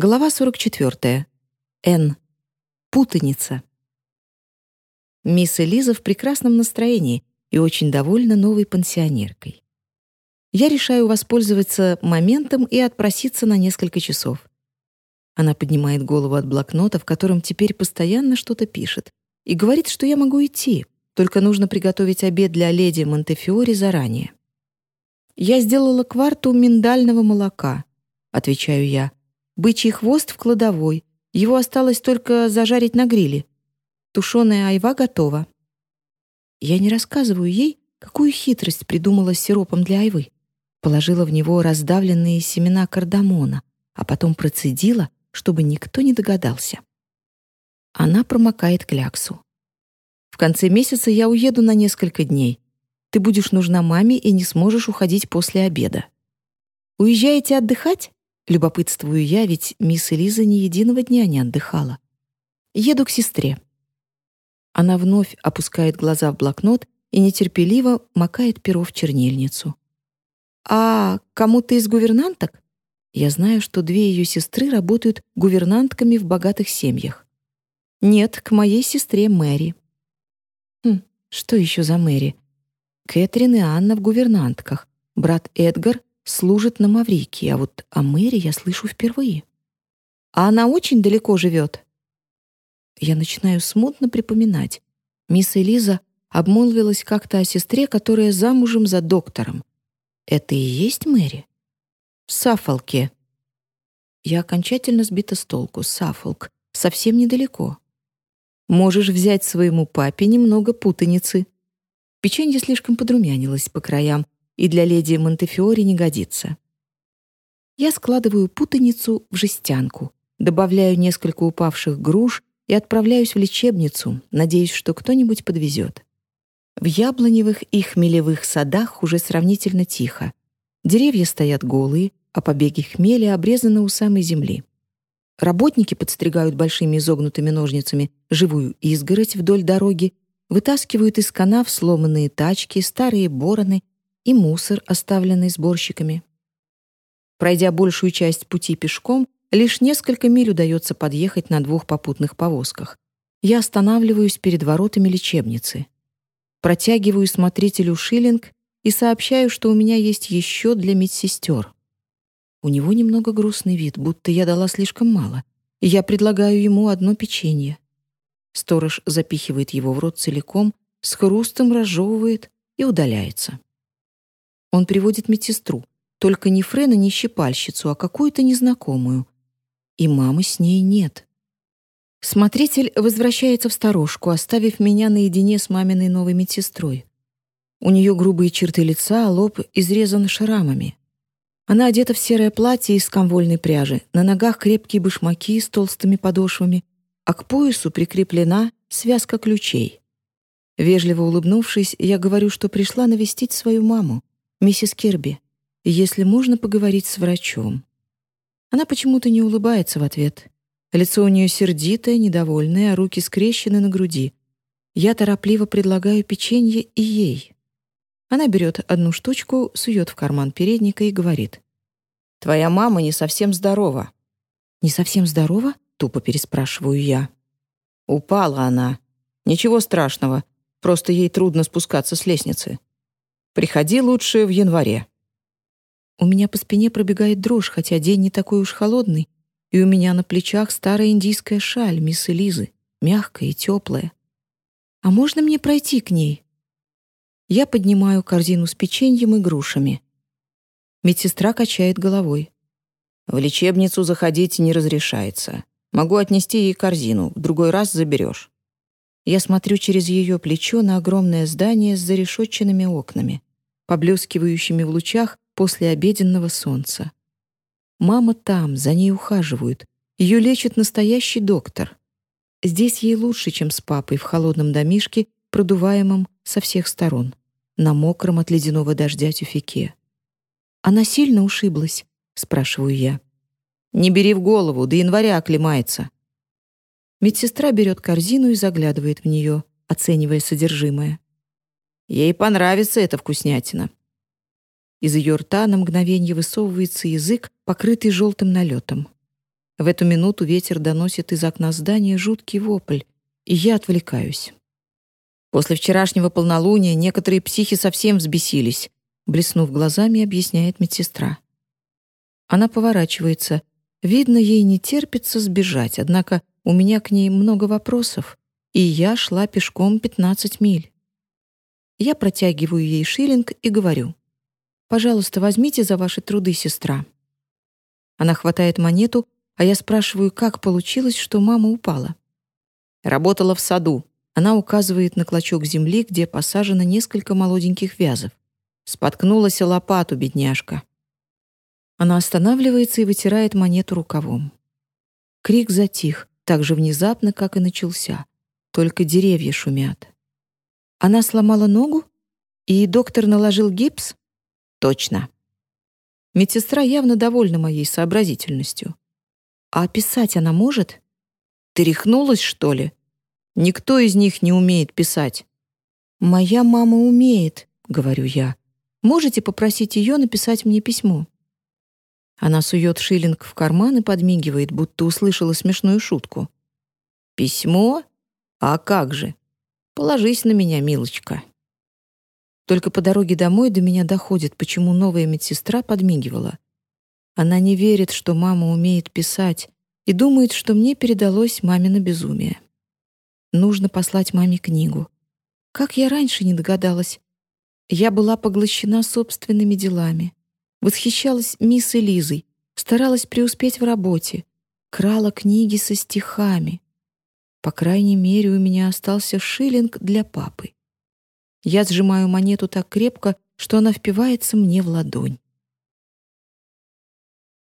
Глава 44. Н. Путаница. Мисс Элиза в прекрасном настроении и очень довольна новой пансионеркой. Я решаю воспользоваться моментом и отпроситься на несколько часов. Она поднимает голову от блокнота, в котором теперь постоянно что-то пишет, и говорит, что я могу идти, только нужно приготовить обед для леди Монтефиори заранее. «Я сделала кварту миндального молока», — отвечаю я, Бычий хвост в кладовой. Его осталось только зажарить на гриле. Тушеная айва готова. Я не рассказываю ей, какую хитрость придумала с сиропом для айвы. Положила в него раздавленные семена кардамона, а потом процедила, чтобы никто не догадался. Она промокает кляксу. В конце месяца я уеду на несколько дней. Ты будешь нужна маме и не сможешь уходить после обеда. Уезжаете отдыхать? Любопытствую я, ведь мисс Элиза ни единого дня не отдыхала. Еду к сестре. Она вновь опускает глаза в блокнот и нетерпеливо макает перо в чернильницу. «А кому-то из гувернанток?» Я знаю, что две ее сестры работают гувернантками в богатых семьях. «Нет, к моей сестре Мэри». Хм, что еще за Мэри? Кэтрин и Анна в гувернантках, брат Эдгар служит на Маврикии, а вот о Мэри я слышу впервые. А она очень далеко живет. Я начинаю смутно припоминать. Мисс Элиза обмолвилась как-то о сестре, которая замужем за доктором. Это и есть Мэри? В Саффолке. Я окончательно сбита с толку. Саффолк. Совсем недалеко. Можешь взять своему папе немного путаницы. Печенье слишком подрумянилось по краям, и для леди Монтефиори не годится. Я складываю путаницу в жестянку, добавляю несколько упавших груш и отправляюсь в лечебницу, надеясь, что кто-нибудь подвезет. В яблоневых и хмелевых садах уже сравнительно тихо. Деревья стоят голые, а побеги хмеля обрезаны у самой земли. Работники подстригают большими изогнутыми ножницами живую изгородь вдоль дороги, вытаскивают из канав сломанные тачки, старые бороны и мусор, оставленный сборщиками. Пройдя большую часть пути пешком, лишь несколько миль удается подъехать на двух попутных повозках. Я останавливаюсь перед воротами лечебницы. Протягиваю смотрителю шиллинг и сообщаю, что у меня есть еще для медсестер. У него немного грустный вид, будто я дала слишком мало, я предлагаю ему одно печенье. Сторож запихивает его в рот целиком, с хрустом разжевывает и удаляется. Он приводит медсестру, только не Френа, не щипальщицу, а какую-то незнакомую. И мамы с ней нет. Смотритель возвращается в сторожку, оставив меня наедине с маминой новой медсестрой. У нее грубые черты лица, а лоб изрезан шрамами. Она одета в серое платье из комвольной пряжи, на ногах крепкие башмаки с толстыми подошвами, а к поясу прикреплена связка ключей. Вежливо улыбнувшись, я говорю, что пришла навестить свою маму. «Миссис Кирби, если можно поговорить с врачом». Она почему-то не улыбается в ответ. Лицо у нее сердитое, недовольное, а руки скрещены на груди. Я торопливо предлагаю печенье и ей. Она берет одну штучку, сует в карман передника и говорит. «Твоя мама не совсем здорова». «Не совсем здорова?» — тупо переспрашиваю я. «Упала она. Ничего страшного, просто ей трудно спускаться с лестницы. Приходи лучше в январе». У меня по спине пробегает дрожь, хотя день не такой уж холодный, и у меня на плечах старая индийская шаль мисс Элизы, мягкая и теплая. «А можно мне пройти к ней?» Я поднимаю корзину с печеньем и грушами. Медсестра качает головой. «В лечебницу заходить не разрешается. Могу отнести ей корзину, в другой раз заберешь». Я смотрю через ее плечо на огромное здание с зарешетченными окнами поблескивающими в лучах после обеденного солнца. Мама там, за ней ухаживают. Ее лечит настоящий доктор. Здесь ей лучше, чем с папой в холодном домишке, продуваемом со всех сторон, на мокром от ледяного дождя тюфике. «Она сильно ушиблась?» — спрашиваю я. «Не бери в голову, до января оклемается». Медсестра берет корзину и заглядывает в нее, оценивая содержимое. Ей понравится эта вкуснятина. Из ее рта на мгновение высовывается язык, покрытый желтым налетом. В эту минуту ветер доносит из окна здания жуткий вопль, и я отвлекаюсь. После вчерашнего полнолуния некоторые психи совсем взбесились, блеснув глазами, объясняет медсестра. Она поворачивается. Видно, ей не терпится сбежать, однако у меня к ней много вопросов, и я шла пешком 15 миль. Я протягиваю ей шиллинг и говорю: "Пожалуйста, возьмите за ваши труды, сестра". Она хватает монету, а я спрашиваю, как получилось, что мама упала. Работала в саду. Она указывает на клочок земли, где посажено несколько молоденьких вязов. Споткнулась о лопату, бедняжка. Она останавливается и вытирает монету рукавом. Крик затих, так же внезапно, как и начался. Только деревья шумят. Она сломала ногу? И доктор наложил гипс? Точно. Медсестра явно довольна моей сообразительностью. А писать она может? Ты что ли? Никто из них не умеет писать. Моя мама умеет, говорю я. Можете попросить ее написать мне письмо? Она сует шиллинг в карман и подмигивает, будто услышала смешную шутку. Письмо? А как же? Положись на меня, милочка. Только по дороге домой до меня доходит, почему новая медсестра подмигивала. Она не верит, что мама умеет писать, и думает, что мне передалось мамино безумие. Нужно послать маме книгу. Как я раньше не догадалась. Я была поглощена собственными делами. Восхищалась мисс Элизой, старалась преуспеть в работе, крала книги со стихами. По крайней мере, у меня остался шиллинг для папы. Я сжимаю монету так крепко, что она впивается мне в ладонь.